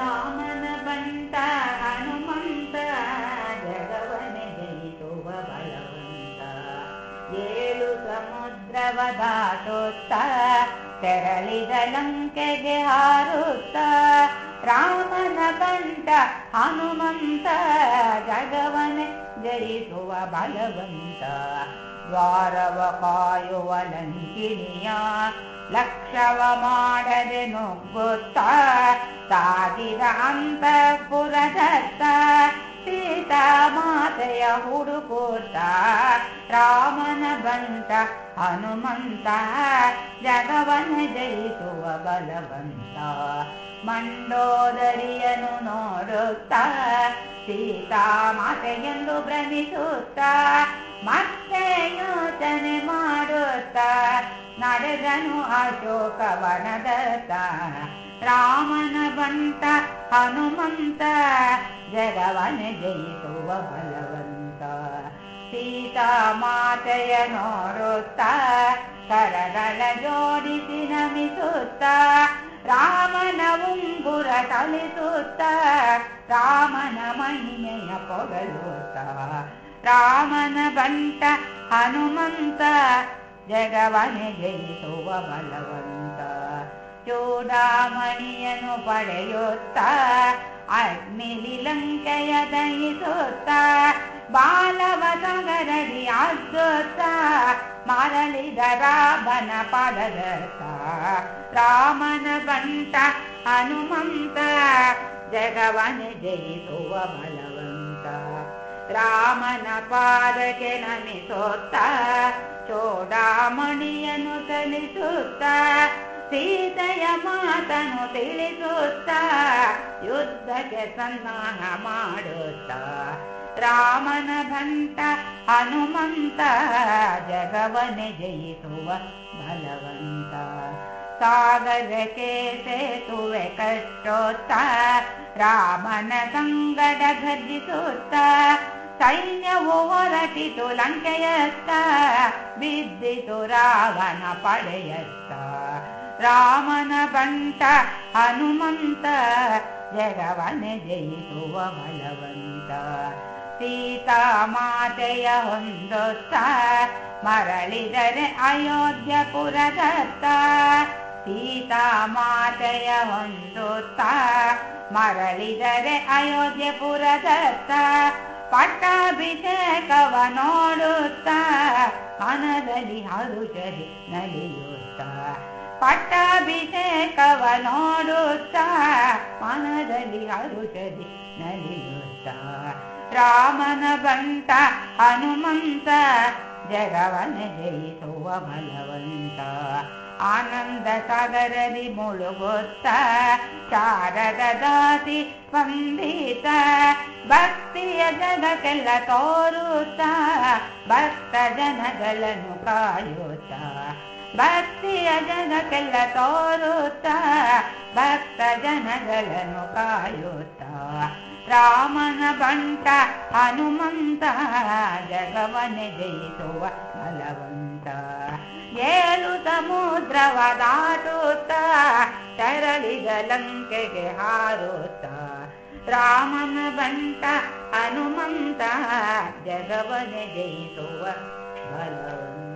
ರಾಮನ ಬಂಟ ಹನುಮಂತ, ಜಗವನೆ ಜಯಿಸುವ ಬಲವಂತ. ಏಳು ಸಮುದ್ರವ ದಾಟುತ್ತ ತೆರಳಿದ ಲಂಕೆಗೆ ಹಾರುತ್ತ. ರಾಮನ ಬಂಟ ಹನುಮಂತ, ಜಗವನೆ ಜಯಿಸುವ ಬಲವಂತ. ದ್ವಾರವ ಕಾಯುವ ಲಂಕಿನಿಯ ಲಕ್ಷವ ಮಾಡದೆ ನುಗ್ಗುತ್ತ. ಅಂತಃಪುರದತ್ತ ಸೀತಾ ಮಾತೆಯ ಹುಡುಕುತ್ತ ರಾಮನ ಬಂಟ ಹನುಮಂತ ಜಗವನ ಜಯಿಸುವ ಬಲವಂತ ಮಂಡೋದರಿಯನು ನೋಡುತ್ತ ಸೀತಾ ಮಾತೆಯೆಂದು ಭ್ರಮಿಸುತ್ತ ನಡೆದನು ಅಶೋಕವನದತ್ತ ರಾಮನ ಬಂಟ ಹನುಮಂತ ಜಗವನ ಜಯಿಸುವ ಬಲವಂತ ಸೀತಾ ಮಾತೆಯ ನೋಡುತ್ತ ಕರಗಳ ಜೋಡಿಸಿ ನಮಿಸುತ್ತ ರಾಮನ ಉಂಗುರ ಕಲಿಸುತ್ತ ರಾಮನ ಮಹಿಮೆಯ ಪೊಗಳುತ್ತ ರಾಮನ ಬಂಟ ಹನುಮಂತ ಜಗವನೆ ಜಯಿಸುವ ಬಲವಂತ ಚೂಡಾಮಣಿಯನು ಪಡೆಯುತ್ತ ಅಗ್ನಿಲಿ ಲಂಕೆಯ ದಹಿಸುತ್ತ ಬಾಲವ ಸಗರಡಿ ಅದ್ದುತ್ತ ಮರಳಿದ ರಾಮನ ಪದದತ್ತ ರಾಮನ ಬಂಟ ಹನುಮಂತ ಜಗವನೆ ಜಯಿಸುವ ಬಲವಂತ ರಾಮನ ಪಾದಕ್ಕೆ ನಮಿಸುತ್ತ ಚೋಡಾಮಣಿಯನ್ನು ಸಲ್ಲಿಸುತ್ತ, ಸೀತೆಯ ಮಾತನು ತಿಳಿಸುತ್ತ, ಯುದ್ಧಕ್ಕೆ ಸನ್ಮಾನ ಮಾಡುತ್ತ. ರಾಮನ ಭಂಟ ಹನುಮಂತ ಜಗವನೆ ಜಯಿಸುವ ಬಲವಂತ. ಸಾಗರಕ್ಕೆ ಸೇತುವೆ ಕಷ್ಟೋತ್ತಾ, ರಾಮನ ಸಂಗಡ ಗರ್ಜಿಸುತ್ತ ಸೈನ್ಯವು ಹೊರಟಿತು ಲಂಕೆಯತ್ತ ಬಿದ್ದಿತು ರಾವಣ ಪಡೆಯತ್ತ ರಾಮನ ಬಂಟ ಹನುಮಂತ ಜಗವನೆ ಜಯಿಸುವ ಬಲವಂತ ಸೀತಾ ಮಾತೆಯ ಹೊಂದುತ್ತ ಮರಳಿದರೆ ಅಯೋಧ್ಯಪುರದತ್ತ ಸೀತಾ ಮಾತೆಯ ಹೊಂದುತ್ತ ಮರಳಿದರೆ ಅಯೋಧ್ಯಪುರದತ್ತ ಪಟ್ಟಾಭಿಷೇಕವ ನೋಡುತ್ತ ಮನದಲ್ಲಿ ಹರುಷದಿ ನಲಿಯುತ್ತ ಪಟ್ಟಾಭಿಷೇಕವ ನೋಡುತ್ತ ಮನದಲ್ಲಿ ಹರುಷದಿ ನಲಿಯುತ್ತ ರಾಮನ ಬಂಟ ಹನುಮಂತ ಜಗವನ ಜಯಿಸುವ ಬಲವಂತ ಆನಂದ ಸಾಗರದಿ ಮುಳುಗುತ್ತ ಶಾರದ ದಾಸಿ ವಂದಿತ ಭಕ್ತಿಯ ಜಗಕ್ಕೆಲ್ಲ ತೋರುತ್ತ, ಭಕ್ತ ಜನಗಳನ್ನು ಕಾಯುತ್ತ, ಭಕ್ತಿಯ ಜನಕ್ಕೆಲ್ಲ ತೋರುತ್ತ, ಭಕ್ತ ಜನಗಳನ್ನು ಕಾಯುತ್ತ. ರಾಮನ ಬಂಟ ಹನುಮಂತ ಜಗವನೆ ಜಯಿಸುವ ಬಲವಂತ. ಏಳು ಸಮುದ್ರವ ದಾಟುತ್ತ ತೆರಳಿದ ಲಂಕೆಗೆ ಹಾರುತ್ತ. ರಾಮನ ಬಂಟ ಹನುಮಂತ ಜಗವನೆ ಜಯಿಸುವ ಬಲವಂತ